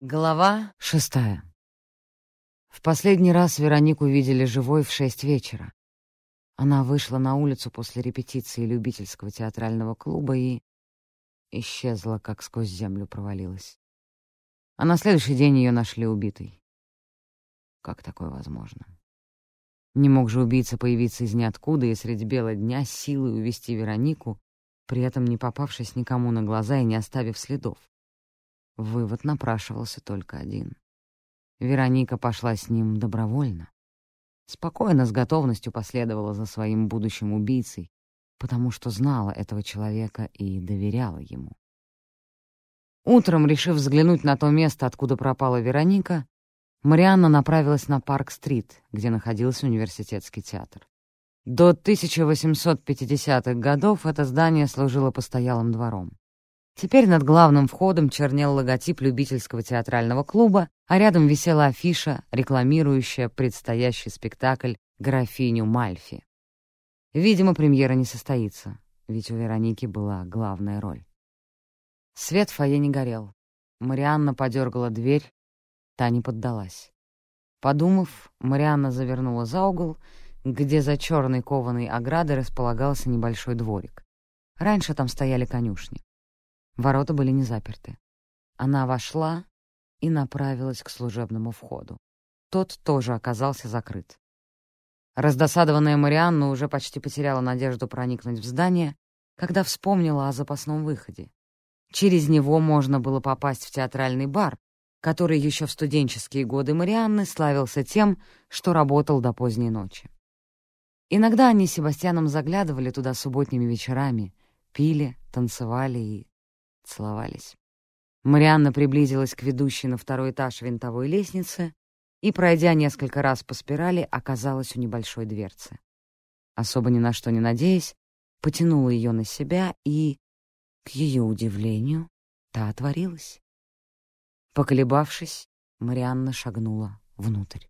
Глава шестая. В последний раз Веронику видели живой в шесть вечера. Она вышла на улицу после репетиции любительского театрального клуба и исчезла, как сквозь землю провалилась. А на следующий день ее нашли убитой. Как такое возможно? Не мог же убийца появиться из ниоткуда и средь бела дня силой увести Веронику, при этом не попавшись никому на глаза и не оставив следов. Вывод напрашивался только один. Вероника пошла с ним добровольно. Спокойно, с готовностью последовала за своим будущим убийцей, потому что знала этого человека и доверяла ему. Утром, решив взглянуть на то место, откуда пропала Вероника, Марианна направилась на Парк-стрит, где находился университетский театр. До 1850-х годов это здание служило постоялым двором. Теперь над главным входом чернел логотип любительского театрального клуба, а рядом висела афиша, рекламирующая предстоящий спектакль «Графиню Мальфи». Видимо, премьера не состоится, ведь у Вероники была главная роль. Свет в фойе не горел. Марианна подергала дверь, та не поддалась. Подумав, Марианна завернула за угол, где за черной кованой оградой располагался небольшой дворик. Раньше там стояли конюшни. Ворота были не заперты. Она вошла и направилась к служебному входу. Тот тоже оказался закрыт. Раздосадованная Марианна уже почти потеряла надежду проникнуть в здание, когда вспомнила о запасном выходе. Через него можно было попасть в театральный бар, который еще в студенческие годы Марианны славился тем, что работал до поздней ночи. Иногда они с Себастьяном заглядывали туда субботними вечерами, пили, танцевали и целовались. Марианна приблизилась к ведущей на второй этаж винтовой лестницы и, пройдя несколько раз по спирали, оказалась у небольшой дверцы. Особо ни на что не надеясь, потянула ее на себя и, к ее удивлению, та отворилась. Поколебавшись, Марианна шагнула внутрь.